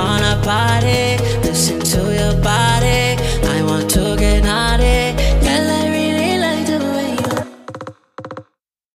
wanna party, listen to your body.